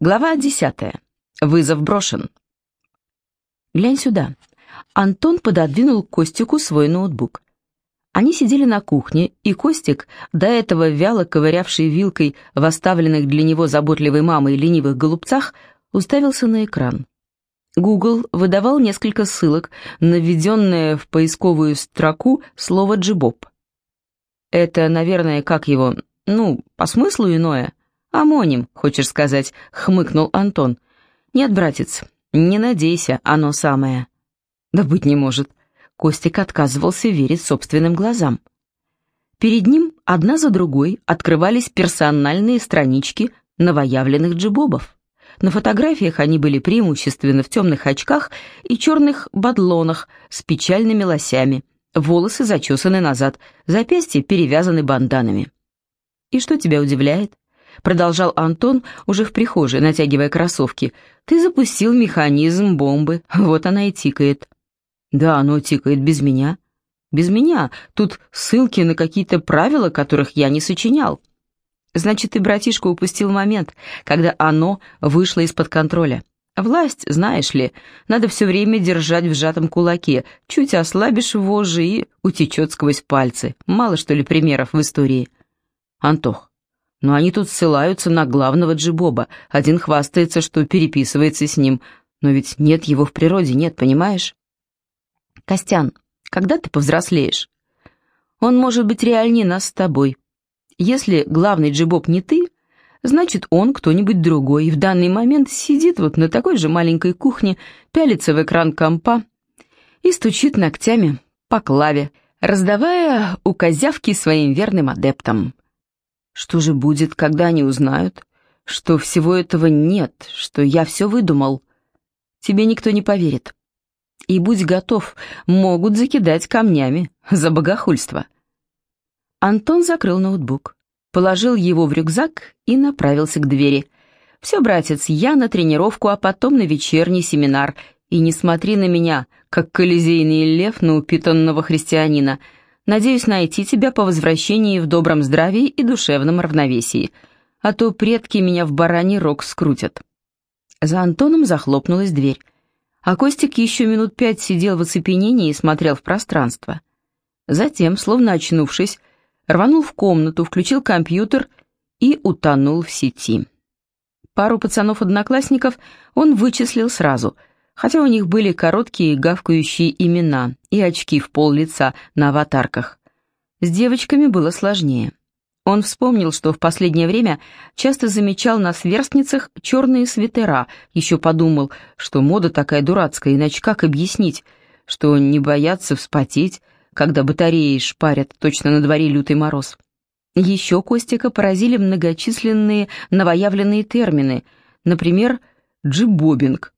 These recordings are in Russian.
Глава десятая. Вызов брошен. «Глянь сюда». Антон пододвинул Костику свой ноутбук. Они сидели на кухне, и Костик, до этого вяло ковырявший вилкой в оставленных для него заботливой мамой ленивых голубцах, уставился на экран. Google выдавал несколько ссылок на введенное в поисковую строку слово «джибоб». Это, наверное, как его, ну, по смыслу иное – «Амоним, хочешь сказать», — хмыкнул Антон. «Нет, братец, не надейся, оно самое». «Да быть не может». Костик отказывался верить собственным глазам. Перед ним одна за другой открывались персональные странички новоявленных джибобов. На фотографиях они были преимущественно в темных очках и черных бадлонах с печальными лосями, волосы зачесаны назад, запястья перевязаны банданами. «И что тебя удивляет?» Продолжал Антон уже в прихожей, натягивая кроссовки. «Ты запустил механизм бомбы, вот она и тикает». «Да, оно тикает без меня». «Без меня. Тут ссылки на какие-то правила, которых я не сочинял». «Значит, ты, братишка, упустил момент, когда оно вышло из-под контроля». Власть, знаешь ли, надо все время держать в сжатом кулаке, чуть ослабишь вожжи и утечет сквозь пальцы. Мало что ли примеров в истории. Антох, но они тут ссылаются на главного Джибоба. Один хвастается, что переписывается с ним. Но ведь нет его в природе, нет, понимаешь? Костян, когда ты повзрослеешь? Он может быть реальнее нас с тобой. Если главный Джибоб не ты, значит он кто-нибудь другой, и в данный момент сидит вот на такой же маленькой кухне, пялится в экран компа и стучит ногтями по клаве, раздавая указявки своим верным адептам. Что же будет, когда они узнают, что всего этого нет, что я все выдумал? Тебе никто не поверит. И будь готов, могут закидать камнями за богохульство. Антон закрыл ноутбук, положил его в рюкзак и направился к двери. «Все, братец, я на тренировку, а потом на вечерний семинар. И не смотри на меня, как колизейный лев на упитанного христианина. Надеюсь найти тебя по возвращении в добром здравии и душевном равновесии, а то предки меня в бараний рог скрутят». За Антоном захлопнулась дверь, а Костик еще минут пять сидел в оцепенении и смотрел в пространство. Затем, словно очнувшись, рванул в комнату, включил компьютер и утонул в сети. Пару пацанов-одноклассников он вычислил сразу — хотя у них были короткие гавкающие имена и очки в пол лица на аватарках. С девочками было сложнее. Он вспомнил, что в последнее время часто замечал на сверстницах черные свитера, еще подумал, что мода такая дурацкая, иначе как объяснить, что не боятся вспотеть, когда батареи шпарят, точно на дворе лютый мороз. Еще Костика поразили многочисленные новоявленные термины, например, джибобинг,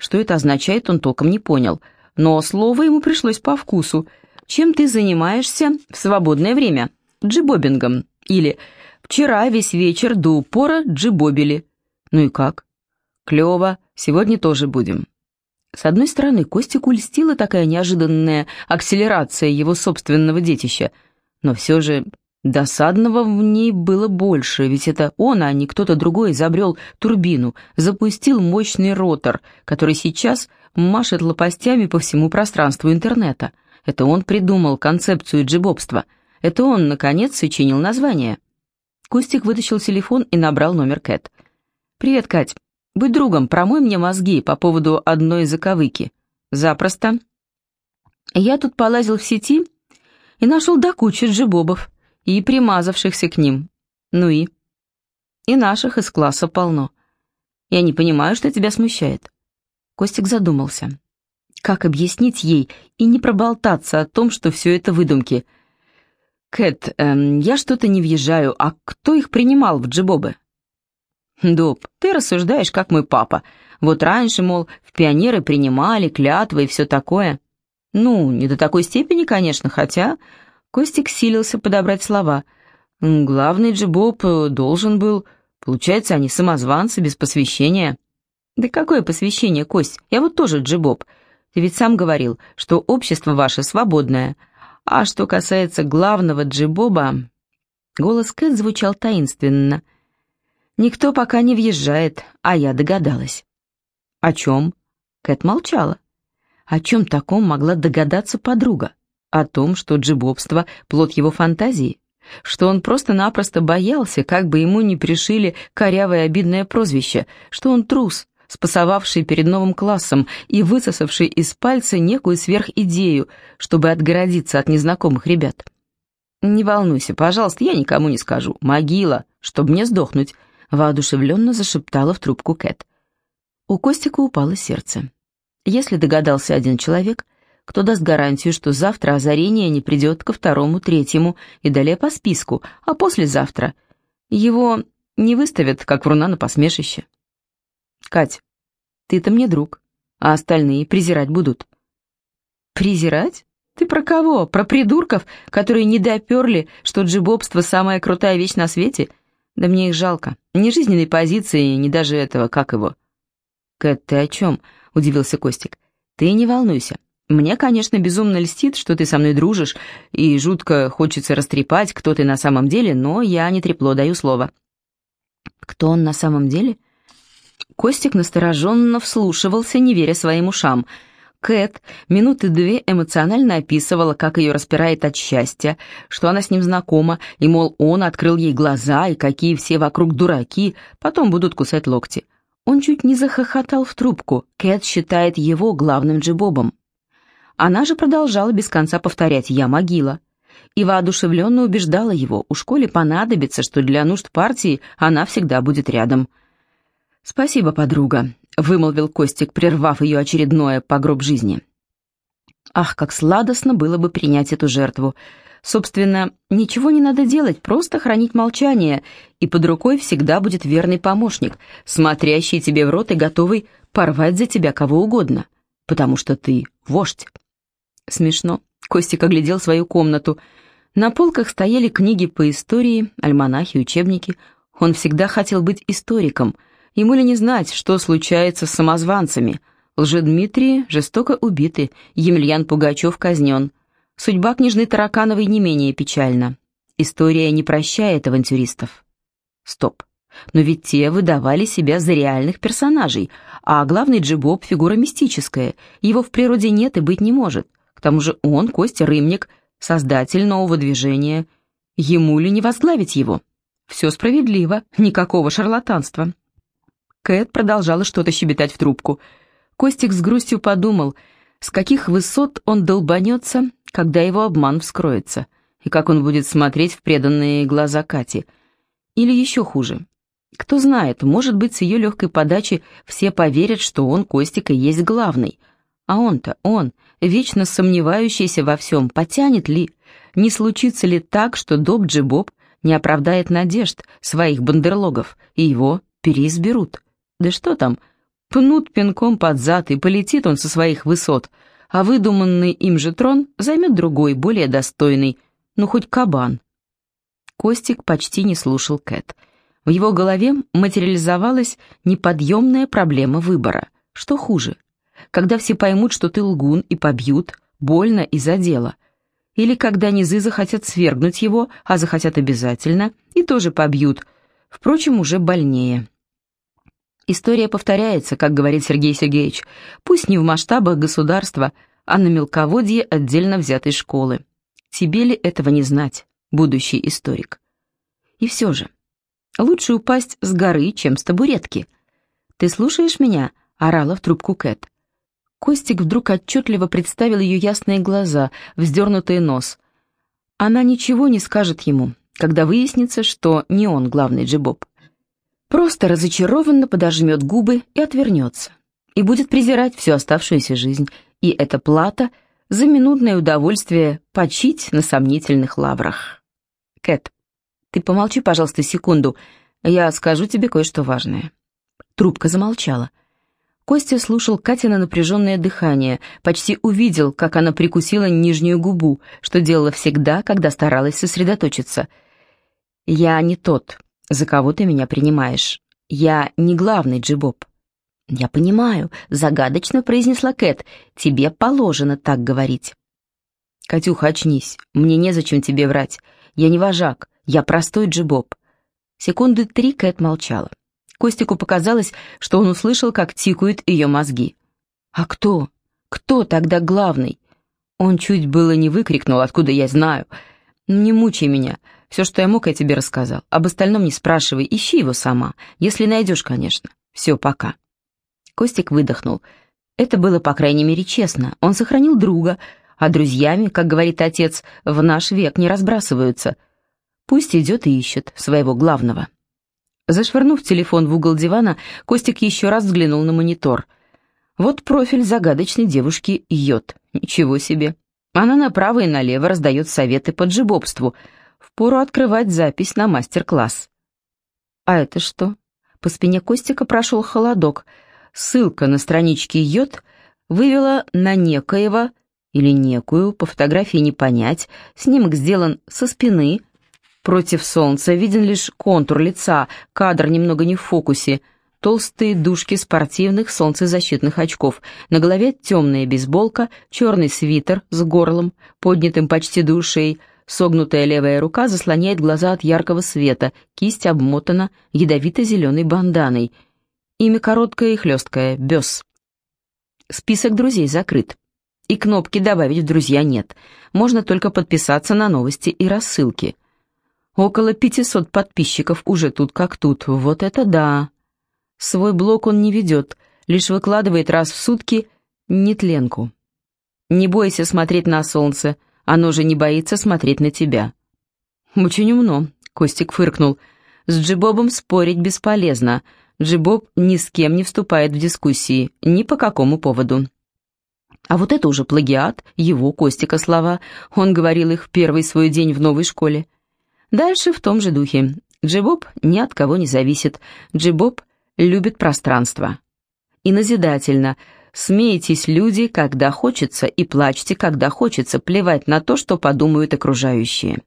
что это означает, он толком не понял, но слово ему пришлось по вкусу. «Чем ты занимаешься в свободное время?» «Джибобингом». Или «Вчера весь вечер до упора джибобили». «Ну и как?» «Клево, сегодня тоже будем». С одной стороны, Костику льстила такая неожиданная акселерация его собственного детища, но все же Досадного в ней было больше, ведь это он, а не кто-то другой изобрел турбину, запустил мощный ротор, который сейчас машет лопастями по всему пространству интернета. Это он придумал концепцию джибобства. Это он, наконец, сочинил название. Кустик вытащил телефон и набрал номер Кэт. «Привет, Кать. Будь другом, промой мне мозги по поводу одной заковыки». «Запросто». Я тут полазил в сети и нашел до кучи джибобов и примазавшихся к ним. Ну и? И наших из класса полно. Я не понимаю, что тебя смущает. Костик задумался. Как объяснить ей и не проболтаться о том, что все это выдумки? Кэт, эм, я что-то не въезжаю, а кто их принимал в джибобы? Доб, ты рассуждаешь, как мой папа. Вот раньше, мол, в пионеры принимали клятвы и все такое. Ну, не до такой степени, конечно, хотя Костик силился подобрать слова. «Главный Джибоб э, должен был... Получается, они самозванцы, без посвящения». «Да какое посвящение, Кость? Я вот тоже Джибоб. Ты ведь сам говорил, что общество ваше свободное. А что касается главного Джибоба...» Голос Кэт звучал таинственно. Никто пока не въезжает, а я догадалась. О чем? Кэт молчала. О чем таком могла догадаться подруга? О том, что джибобство — плод его фантазии? Что он просто-напросто боялся, как бы ему не пришили корявое обидное прозвище, что он трус, спасовавший перед новым классом и высосавший из пальца некую сверхидею, чтобы отгородиться от незнакомых ребят. «Не волнуйся, пожалуйста, я никому не скажу. Могила, чтобы мне сдохнуть», — воодушевленно зашептала в трубку Кэт. У Костика упало сердце. Если догадался один человек, кто даст гарантию, что завтра озарение не придет ко второму, третьему и далее по списку, а послезавтра его не выставят, как вруна на посмешище? Кать, ты-то мне друг, а остальные презирать будут. Презирать? Ты про кого? Про придурков, которые не доперли, что джибобство самая крутая вещь на свете? Да мне их жалко. Ни жизненной позиции, ни даже этого, как его. Кэт, ты о чем? Удивился Костик. Ты не волнуйся. Мне, конечно, безумно льстит, что ты со мной дружишь, и жутко хочется растрепать, кто ты на самом деле, но я не трепло, даю слово. Кто он на самом деле? — Костик настороженно вслушивался, не веря своим ушам. Кэт минуты две эмоционально описывала, как ее распирает от счастья, что она с ним знакома, и, мол, он открыл ей глаза, и какие все вокруг дураки, потом будут кусать локти. Он чуть не захохотал в трубку. Кэт считает его главным джибобом. Она же продолжала без конца повторять «я могила» и воодушевленно убеждала его, у школе понадобится, что для нужд партии она всегда будет рядом – «Спасибо, подруга», — вымолвил Костик, прервав ее очередное погроб жизни. Ах, как сладостно было бы принять эту жертву. Собственно, ничего не надо делать, просто хранить молчание, и под рукой всегда будет верный помощник, смотрящий тебе в рот и готовый порвать за тебя кого угодно, потому что ты вождь. Смешно. Костик оглядел свою комнату. На полках стояли книги по истории, альманахи, учебники. Он всегда хотел быть историком — Ему ли не знать, что случается с самозванцами? Лжедмитрий жестоко убиты, Емельян Пугачев казнен. Судьба княжны Таракановой не менее печальна. История не прощает авантюристов. Стоп. Но ведь те выдавали себя за реальных персонажей, а главный Джибоб — фигура мистическая, его в природе нет и быть не может. К тому же он, Костя Рымник, создатель нового движения. Ему ли не возглавить его? Все справедливо, никакого шарлатанства. Кэт продолжала что-то щебетать в трубку. Костик с грустью подумал, с каких высот он долбанется, когда его обман вскроется, и как он будет смотреть в преданные глаза Кати. Или еще хуже. Кто знает, может быть, с ее легкой подачи все поверят, что он, Костик, и есть главный. А он-то, он, вечно сомневающийся во всем, потянет ли? Не случится ли так, что Добджи Боб не оправдает надежд своих бандерлогов, и его переизберут? Да что там, пнут пинком под зад, и полетит он со своих высот, а выдуманный им же трон займет другой, более достойный, ну хоть кабан. Костик почти не слушал Кэт. В его голове материализовалась неподъемная проблема выбора. Что хуже? Когда все поймут, что ты лгун, и побьют, больно и за дело. Или когда низы захотят свергнуть его, а захотят обязательно, и тоже побьют, впрочем, уже больнее. История повторяется, как говорит Сергей Сергеевич, пусть не в масштабах государства, а на мелководье отдельно взятой школы. Тебе ли этого не знать, будущий историк? И все же, лучше упасть с горы, чем с табуретки. «Ты слушаешь меня?» — орала в трубку Кэт. Костик вдруг отчетливо представил ее ясные глаза, вздернутый нос. Она ничего не скажет ему, когда выяснится, что не он главный джибоб. Просто разочарованно подожмет губы и отвернется. И будет презирать всю оставшуюся жизнь. И это плата за минутное удовольствие почить на сомнительных лаврах. Кэт, ты помолчи, пожалуйста, секунду. Я скажу тебе кое-что важное. Трубка замолчала. Костя слушал Катина напряженное дыхание, почти увидел, как она прикусила нижнюю губу, что делала всегда, когда старалась сосредоточиться. «Я не тот», за кого ты меня принимаешь. Я не главный джибоб». «Я понимаю», — загадочно произнесла Кэт. «Тебе положено так говорить». «Катюха, очнись. Мне незачем тебе врать. Я не вожак. Я простой джибоб. Секунды три Кэт молчала. Костику показалось, что он услышал, как тикают ее мозги. «А кто? Кто тогда главный?» Он чуть было не выкрикнул, откуда я знаю. «Не мучай меня. Все, что я мог, я тебе рассказал. Об остальном не спрашивай, ищи его сама. Если найдешь, конечно. Все, пока». Костик выдохнул. Это было, по крайней мере, честно. Он сохранил друга, а друзьями, как говорит отец, в наш век не разбрасываются. Пусть идет и ищет своего главного. Зашвырнув телефон в угол дивана, Костик еще раз взглянул на монитор. Вот профиль загадочной девушки Йод. Ничего себе. Она направо и налево раздает советы по джибобству. Впору открывать запись на мастер-класс. А это что? По спине Костика прошел холодок. Ссылка на страничке Йод вывела на некоего или некую, по фотографии не понять, снимок сделан со спины, против солнца, виден лишь контур лица, кадр немного не в фокусе — толстые дужки спортивных солнцезащитных очков, на голове темная бейсболка, черный свитер с горлом, поднятым почти до ушей, согнутая левая рука заслоняет глаза от яркого света, кисть обмотана ядовито-зеленой банданой. Имя короткое и хлесткое — Бес. Список друзей закрыт. И кнопки «Добавить в друзья» нет. Можно только подписаться на новости и рассылки. Около 500 подписчиков уже тут как тут. Вот это да! Свой блог он не ведет, лишь выкладывает раз в сутки нетленку. Не бойся смотреть на солнце, оно же не боится смотреть на тебя. Очень умно, Костик фыркнул. С Джибобом спорить бесполезно. Джибоб ни с кем не вступает в дискуссии, ни по какому поводу. А вот это уже плагиат, его, Костика, слова. Он говорил их в первый свой день в новой школе. Дальше в том же духе. Джибоб ни от кого не зависит. Джибоб любит пространство. И назидательно. Смейтесь, люди, когда хочется, и плачьте, когда хочется, плевать на то, что подумают окружающие.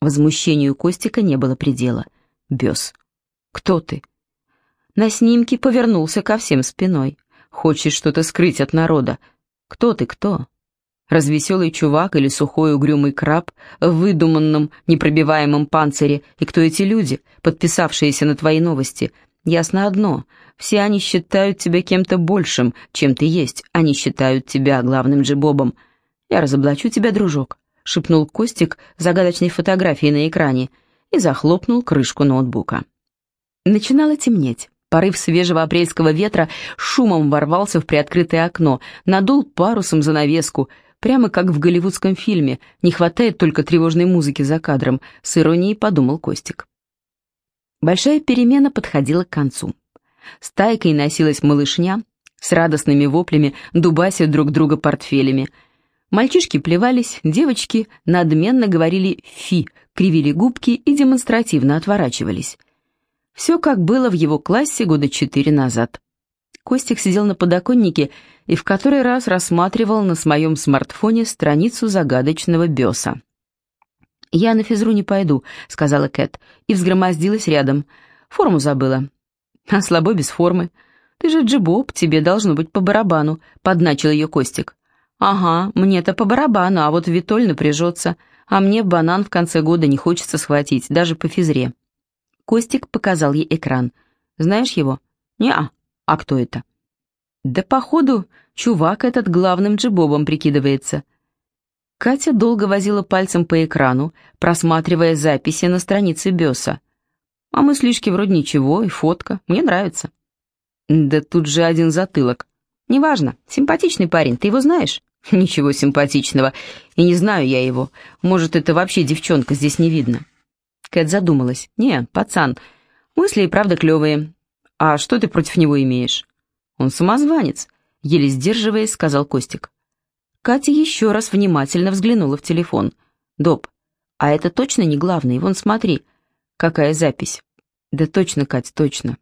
Возмущению Костика не было предела. Бес. «Кто ты?» На снимке повернулся ко всем спиной. «Хочешь что-то скрыть от народа? Кто ты, кто?» Развеселый чувак или сухой угрюмый краб в выдуманном непробиваемом панцире? И кто эти люди, подписавшиеся на твои новости, Ясно одно, все они считают тебя кем-то большим, чем ты есть, они считают тебя главным джибобом. Я разоблачу тебя, дружок», — шепнул Костик загадочной фотографии на экране и захлопнул крышку ноутбука. Начинало темнеть. Порыв свежего апрельского ветра шумом ворвался в приоткрытое окно, надул парусом занавеску, прямо как в голливудском фильме, не хватает только тревожной музыки за кадром, с иронией подумал Костик. Большая перемена подходила к концу. Стайкой носилась малышня, с радостными воплями дубася друг друга портфелями. Мальчишки плевались, девочки надменно говорили «фи», кривили губки и демонстративно отворачивались. Все как было в его классе года четыре назад. Костик сидел на подоконнике и в который раз рассматривал на своем смартфоне страницу загадочного беса. «Я на физру не пойду», — сказала Кэт, и взгромоздилась рядом. «Форму забыла». «А слабо без формы. Ты же джибоб, тебе должно быть по барабану», — подначил ее Костик. «Ага, мне-то по барабану, а вот Витоль напряжется, а мне банан в конце года не хочется схватить, даже по физре». Костик показал ей экран. «Знаешь его?» «Не-а. А кто это?» «Да, походу, чувак этот главным джибобом прикидывается». Катя долго возила пальцем по экрану, просматривая записи на странице Беса. А мыслишки вроде ничего, и фотка. Мне нравится. Да тут же один затылок. Неважно, симпатичный парень, ты его знаешь? Ничего симпатичного. И не знаю я его. Может, это вообще девчонка, здесь не видно. Кэт задумалась. Не, пацан, мысли и правда клевые. А что ты против него имеешь? Он самозванец, еле сдерживаясь, сказал Костик. Катя еще раз внимательно взглянула в телефон. «Доб, а это точно не главный? Вон смотри, какая запись». «Да точно, Катя, точно.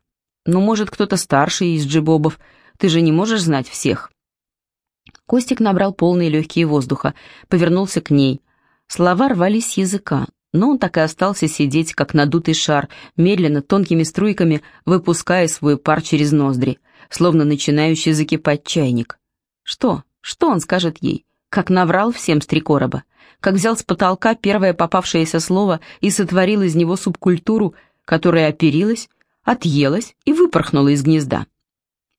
Ну, может, кто-то старший из джибобов. Ты же не можешь знать всех». Костик набрал полные легкие воздуха, повернулся к ней. Слова рвались с языка, но он так и остался сидеть, как надутый шар, медленно, тонкими струйками, выпуская свой пар через ноздри, словно начинающий закипать чайник. «Что?» Что он скажет ей? Как наврал всем с три короба? Как взял с потолка первое попавшееся слово и сотворил из него субкультуру, которая оперилась, отъелась и выпорхнула из гнезда.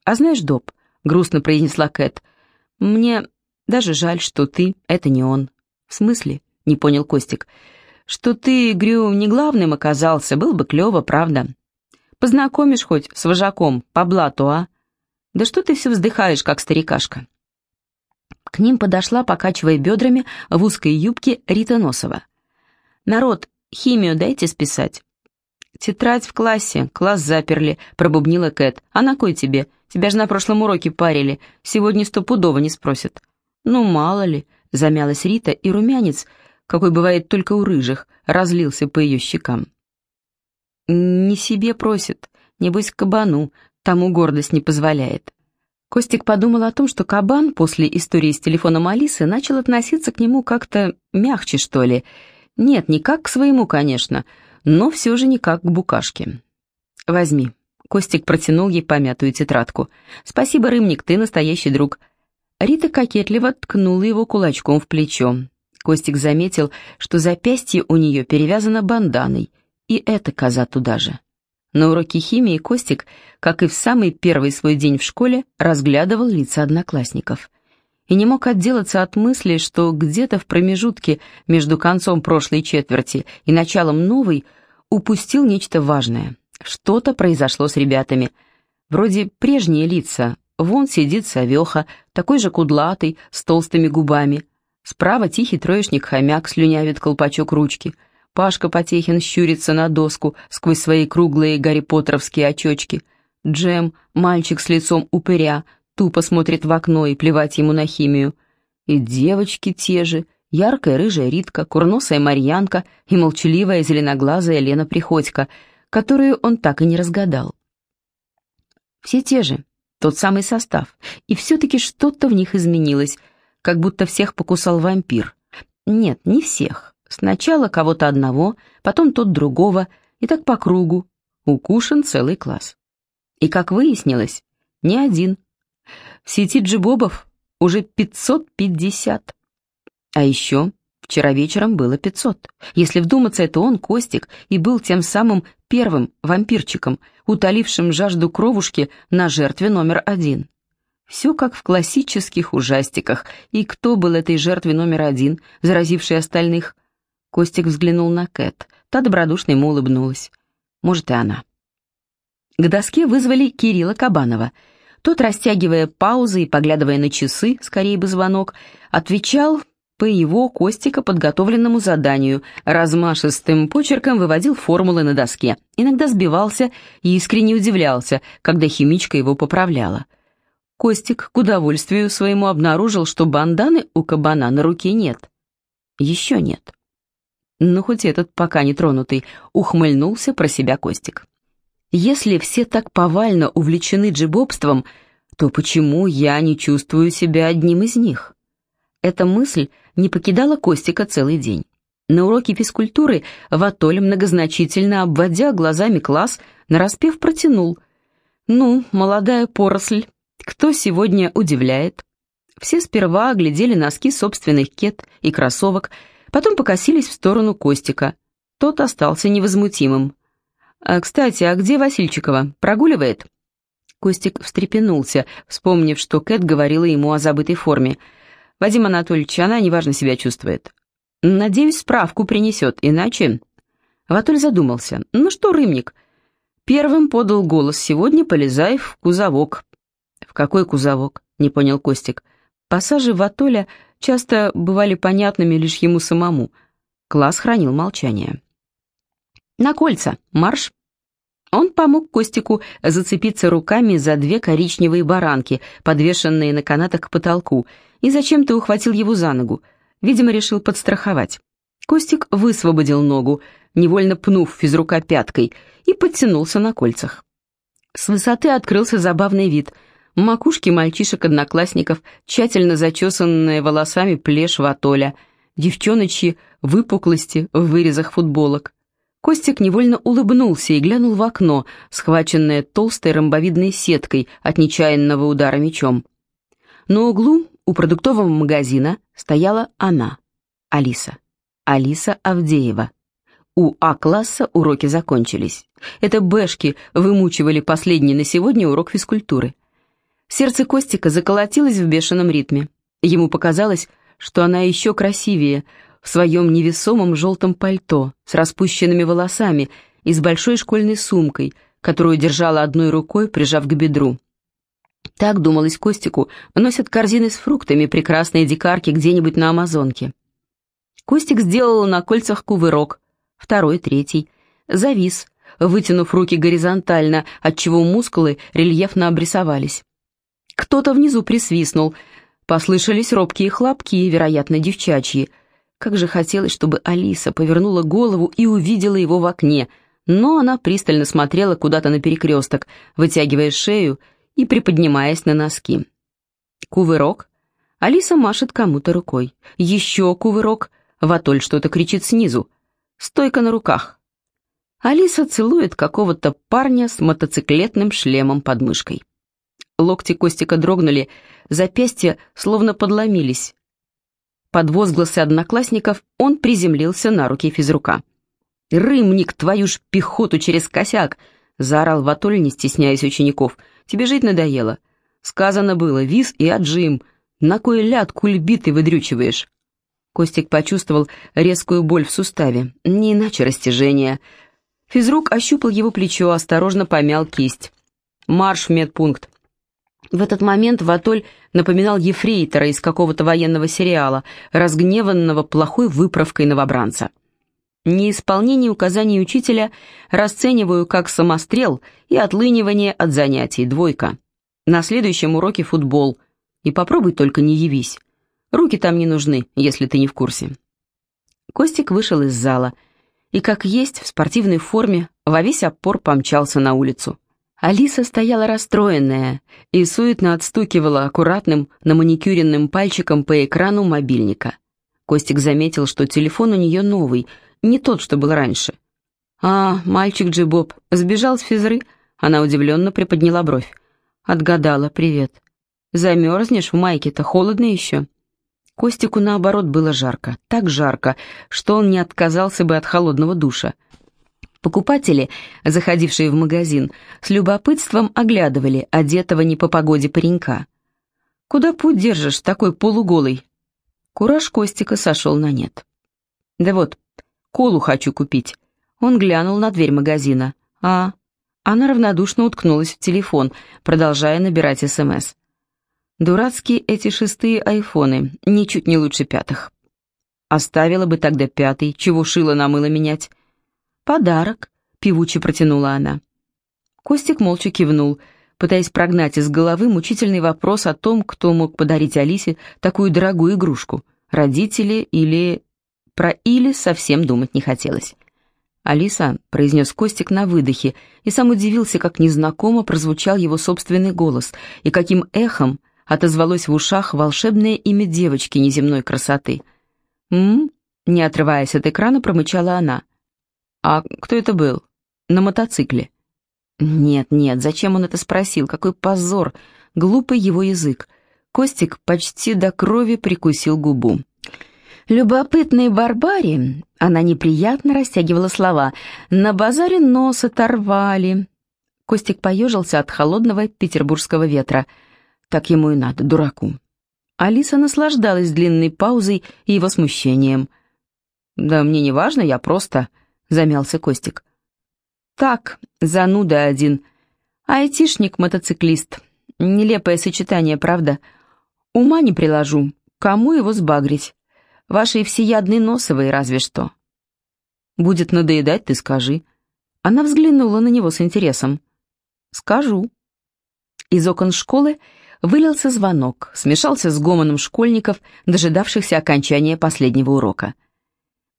«А знаешь, Доб», — грустно произнесла Кэт, — «мне даже жаль, что ты — это не он». «В смысле?» — не понял Костик. «Что ты, Грю, не главным оказался, был бы клево, правда? Познакомишь хоть с вожаком по блату, а? Да что ты все вздыхаешь, как старикашка?» К ним подошла, покачивая бедрами, в узкой юбке Рита Носова. «Народ, химию дайте списать». «Тетрадь в классе, класс заперли», — пробубнила Кэт. «А на кой тебе? Тебя же на прошлом уроке парили. Сегодня стопудово не спросят». «Ну, мало ли», — замялась Рита, и румянец, какой бывает только у рыжих, разлился по ее щекам. «Не себе просит, небось кабану, тому гордость не позволяет». Костик подумал о том, что кабан после истории с телефоном Алисы начал относиться к нему как-то мягче, что ли. Нет, не как к своему, конечно, но все же не как к букашке. «Возьми». Костик протянул ей помятую тетрадку. «Спасибо, Рымник, ты настоящий друг». Рита кокетливо ткнула его кулачком в плечо. Костик заметил, что запястье у нее перевязано банданой, и эта коза туда же. На уроке химии Костик, как и в самый первый свой день в школе, разглядывал лица одноклассников. И не мог отделаться от мысли, что где-то в промежутке между концом прошлой четверти и началом новой упустил нечто важное. Что-то произошло с ребятами. Вроде прежние лица. Вон сидит Савеха, такой же кудлатый, с толстыми губами. Справа тихий троечник-хомяк слюнявит колпачок ручки — Пашка Потехин щурится на доску сквозь свои круглые гарри поттеровские очечки. Джем, мальчик с лицом упыря, тупо смотрит в окно и плевать ему на химию. И девочки те же, яркая рыжая Ритка, курносая Марьянка и молчаливая зеленоглазая Лена Приходько, которую он так и не разгадал. Все те же, тот самый состав, и все-таки что-то в них изменилось, как будто всех покусал вампир. Нет, не всех. Сначала кого-то одного, потом тот другого, и так по кругу. Укушен целый класс. И, как выяснилось, не один. В сети джибобов уже 550. А еще вчера вечером было 500. Если вдуматься, это он, Костик, и был тем самым первым вампирчиком, утолившим жажду кровушки на жертве номер один. Все как в классических ужастиках. И кто был этой жертвой номер один, заразившей остальных? Костик взглянул на Кэт. Та добродушно ему улыбнулась. Может, и она. К доске вызвали Кирилла Кабанова. Тот, растягивая паузы и поглядывая на часы, скорее бы звонок, отвечал по его Костика подготовленному заданию, размашистым почерком выводил формулы на доске. Иногда сбивался и искренне удивлялся, когда химичка его поправляла. Костик к удовольствию своему обнаружил, что банданы у кабана на руке нет. Еще нет. Ну, хоть этот пока не тронутый, ухмыльнулся про себя Костик. Если все так повально увлечены джибобством, то почему я не чувствую себя одним из них? Эта мысль не покидала Костика целый день. На уроке физкультуры Ватоль, многозначительно обводя глазами класс, нараспев протянул. «Ну, молодая поросль, кто сегодня удивляет?» Все сперва оглядели носки собственных кет и кроссовок, Потом покосились в сторону Костика. Тот остался невозмутимым. «А, «Кстати, а где Васильчикова? Прогуливает?» Костик встрепенулся, вспомнив, что Кэт говорила ему о забытой форме. «Вадим Анатольевич, она неважно себя чувствует». «Надеюсь, справку принесет, иначе...» Ватуль задумался. «Ну что, Рымник?» Первым подал голос. «Сегодня полезай в кузовок». «В какой кузовок?» — не понял Костик. Пассажи Ватоля часто бывали понятными лишь ему самому. Класс хранил молчание. «На кольца! Марш!» Он помог Костику зацепиться руками за две коричневые баранки, подвешенные на канатах к потолку, и зачем-то ухватил его за ногу. Видимо, решил подстраховать. Костик высвободил ногу, невольно пнув физрука пяткой, и подтянулся на кольцах. С высоты открылся забавный вид — макушки мальчишек-одноклассников, тщательно зачесанные волосами плешь ватоля, девчоночьи выпуклости в вырезах футболок. Костик невольно улыбнулся и глянул в окно, схваченное толстой ромбовидной сеткой от нечаянного удара мечом. На углу у продуктового магазина стояла она, Алиса. Алиса Авдеева. У А-класса уроки закончились. Это бэшки вымучивали последний на сегодня урок физкультуры. Сердце Костика заколотилось в бешеном ритме. Ему показалось, что она еще красивее в своем невесомом желтом пальто с распущенными волосами и с большой школьной сумкой, которую держала одной рукой, прижав к бедру. Так, думалось Костику, носят корзины с фруктами прекрасные дикарки где-нибудь на Амазонке. Костик сделал на кольцах кувырок, второй, третий, завис, вытянув руки горизонтально, отчего мускулы рельефно обрисовались. Кто-то внизу присвистнул, послышались робкие хлопки, вероятно, девчачьи. Как же хотелось, чтобы Алиса повернула голову и увидела его в окне, но она пристально смотрела куда-то на перекресток, вытягивая шею и приподнимаясь на носки. Кувырок. Алиса машет кому-то рукой. Еще кувырок. Ватоль что-то кричит снизу. Стойка на руках. Алиса целует какого-то парня с мотоциклетным шлемом под мышкой. Локти Костика дрогнули, запястья словно подломились. Под возгласы одноклассников он приземлился на руки физрука. «Рымник, твою ж пехоту через косяк!» — заорал Ватоль, не стесняясь учеников. «Тебе жить надоело. Сказано было, виз и отжим. На кой ляд кульбиты выдрючиваешь?» Костик почувствовал резкую боль в суставе, не иначе растяжение. Физрук ощупал его плечо, осторожно помял кисть. «Марш в медпункт!» В этот момент Ватоль напоминал ефрейтора из какого-то военного сериала, разгневанного плохой выправкой новобранца. Неисполнение указаний учителя расцениваю как самострел и отлынивание от занятий, двойка. На следующем уроке футбол. И попробуй только не явись. Руки там не нужны, если ты не в курсе. Костик вышел из зала и, как есть, в спортивной форме, во весь опор помчался на улицу. Алиса стояла расстроенная и суетно отстукивала аккуратным на маникюренным пальчиком по экрану мобильника. Костик заметил, что телефон у нее новый, не тот, что был раньше. «А, мальчик Джибоб, сбежал с физры?» Она удивленно приподняла бровь. Отгадала, привет. «Замерзнешь в майке-то, холодно еще?» Костику, наоборот, было жарко, так жарко, что он не отказался бы от холодного душа. Покупатели, заходившие в магазин, с любопытством оглядывали одетого не по погоде паренька. «Куда путь держишь, такой полуголый?» Кураж Костика сошел на нет. «Да вот, колу хочу купить». Он глянул на дверь магазина. «А...» Она равнодушно уткнулась в телефон, продолжая набирать СМС. «Дурацкие эти шестые айфоны, ничуть не лучше пятых». «Оставила бы тогда пятый, чего шило на мыло менять?» «Подарок», — певуче протянула она. Костик молча кивнул, пытаясь прогнать из головы мучительный вопрос о том, кто мог подарить Алисе такую дорогую игрушку, родители или... Про «или» совсем думать не хотелось. «Алиса», — произнес Костик на выдохе, и сам удивился, как незнакомо прозвучал его собственный голос, и каким эхом отозвалось в ушах волшебное имя девочки неземной красоты. «М?», -м не отрываясь от экрана, промычала она. «А кто это был? На мотоцикле?» «Нет, нет, зачем он это спросил? Какой позор! Глупый его язык!» Костик почти до крови прикусил губу. «Любопытные барбари!» Она неприятно растягивала слова. «На базаре нос оторвали!» Костик поежился от холодного петербургского ветра. Так ему и надо, дураку. Алиса наслаждалась длинной паузой и его смущением. «Да мне не важно, я просто...» замялся Костик. «Так, зануда один. Айтишник-мотоциклист. Нелепое сочетание, правда? Ума не приложу. Кому его сбагрить? Ваши всеядные носовые разве что». «Будет надоедать, ты скажи». Она взглянула на него с интересом. «Скажу». Из окон школы вылился звонок, смешался с гомоном школьников, дожидавшихся окончания последнего урока.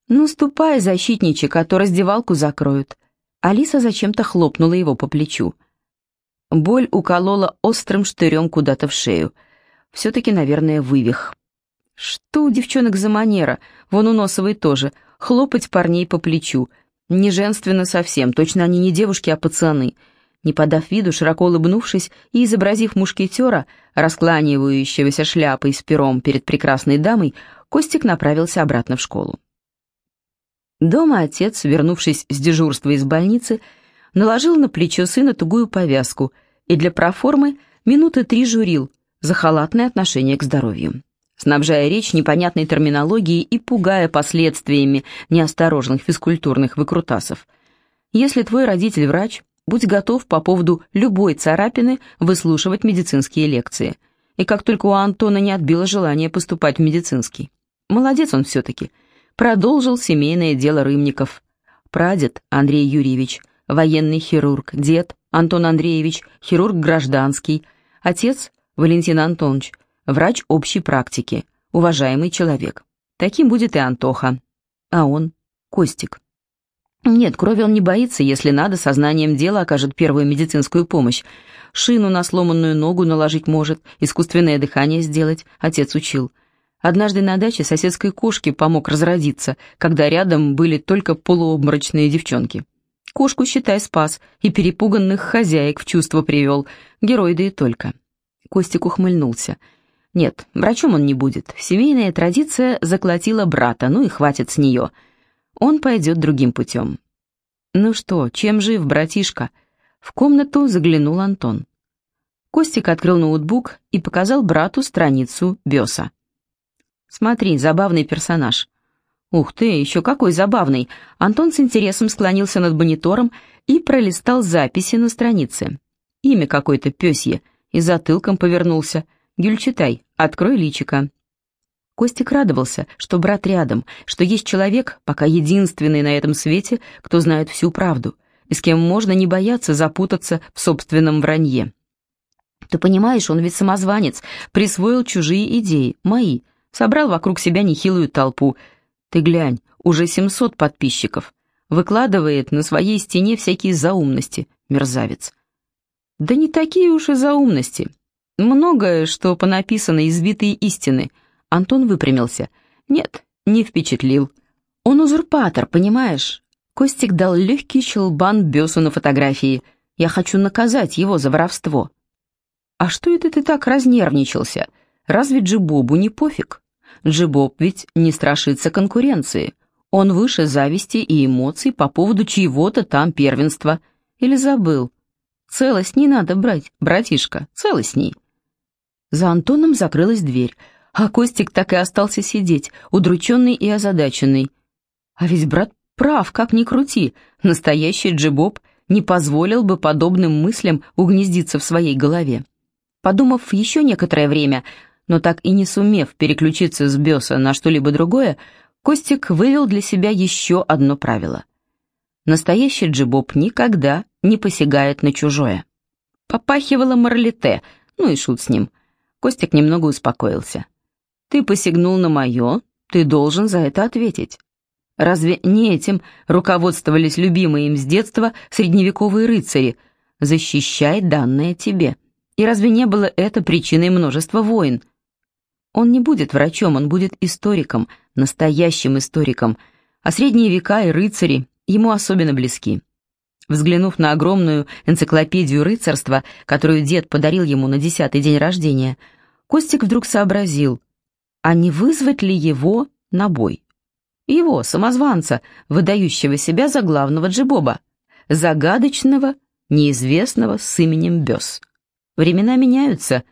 «Ну, ступай, защитничек, а то раздевалку закроют». Алиса зачем-то хлопнула его по плечу. Боль уколола острым штырем куда-то в шею. Все-таки, наверное, вывих. Что у девчонок за манера? Вон у Носовой тоже. Хлопать парней по плечу. Не женственно совсем, точно они не девушки, а пацаны. Не подав виду, широко улыбнувшись и изобразив мушкетера, раскланивающегося шляпой с пером перед прекрасной дамой, Костик направился обратно в школу. Дома отец, вернувшись с дежурства из больницы, наложил на плечо сына тугую повязку и для проформы минуты три журил за халатное отношение к здоровью, снабжая речь непонятной терминологией и пугая последствиями неосторожных физкультурных выкрутасов. Если твой родитель врач, будь готов по поводу любой царапины выслушивать медицинские лекции. И как только у Антона не отбило желание поступать в медицинский. Молодец он все-таки. Продолжил семейное дело Рымников. Прадед Андрей Юрьевич – военный хирург, дед Антон Андреевич, хирург гражданский, отец Валентин Антонович, врач общей практики, уважаемый человек. Таким будет и Антоха. А он — Костик. Нет, крови он не боится, если надо, сознанием дела окажет первую медицинскую помощь. Шину на сломанную ногу наложить может, искусственное дыхание сделать, отец учил. Однажды на даче соседской кошке помог разродиться, когда рядом были только полуобморочные девчонки. Кошку, считай, спас и перепуганных хозяек в чувство привел. Герой да и только. Костик ухмыльнулся. Нет, врачом он не будет. Семейная традиция заколотила брата, ну и хватит с нее. Он пойдет другим путем. Ну что, чем жив, братишка? В комнату заглянул Антон. Костик открыл ноутбук и показал брату страницу Беса. «Смотри, забавный персонаж. «Ух ты, еще какой забавный!» Антон с интересом склонился над монитором и пролистал записи на странице. Имя какое-то пёсье, и затылком повернулся. «Гюль, читай, открой личико». Костик радовался, что брат рядом, что есть человек, пока единственный на этом свете, кто знает всю правду, и с кем можно не бояться запутаться в собственном вранье. Ты понимаешь, он ведь самозванец, присвоил чужие идеи, мои, собрал вокруг себя нехилую толпу, ты глянь, уже 700 подписчиков. Выкладывает на своей стене всякие заумности, мерзавец. Да не такие уж и заумности. Многое, что понаписано избитые истины. Антон выпрямился. Нет, не впечатлил. Он узурпатор, понимаешь? Костик дал легкий щелбан Бесу на фотографии. Я хочу наказать его за воровство. А что это ты так разнервничался? Разве Джибобу не пофиг? Джибоб ведь не страшится конкуренции. Он выше зависти и эмоций по поводу чьего-то там первенства. Или забыл? Целость не надо брать, братишка, целостней. За Антоном закрылась дверь, а Костик так и остался сидеть, удрученный и озадаченный. А ведь брат прав, как ни крути, настоящий джибоб не позволил бы подобным мыслям угнездиться в своей голове. Подумав еще некоторое время, но так и не сумев переключиться с Беса на что-либо другое, Костик вывел для себя еще одно правило. Настоящий джибоб никогда не посягает на чужое. Попахивало моралите, ну и шут с ним. Костик немного успокоился. «Ты посягнул на мое, ты должен за это ответить». Разве не этим руководствовались любимые им с детства средневековые рыцари? «Защищай данное тебе». И разве не было это причиной множества войн? Он не будет врачом, он будет историком, настоящим историком, а средние века и рыцари ему особенно близки. Взглянув на огромную энциклопедию рыцарства, которую дед подарил ему на десятый день рождения, Костик вдруг сообразил, а не вызвать ли его на бой? Его, самозванца, выдающего себя за главного джибоба, загадочного, неизвестного с именем Бес. Времена меняются,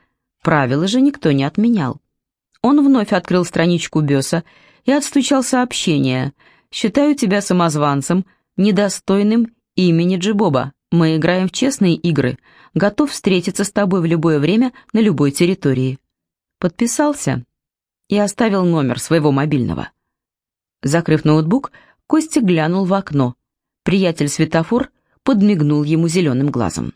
правила же никто не отменял. Он вновь открыл страничку Беса и отстучал сообщение. «Считаю тебя самозванцем, недостойным имени Джибоба. Мы играем в честные игры. Готов встретиться с тобой в любое время на любой территории». Подписался и оставил номер своего мобильного. Закрыв ноутбук, Костя глянул в окно. Приятель-светофор подмигнул ему зеленым глазом.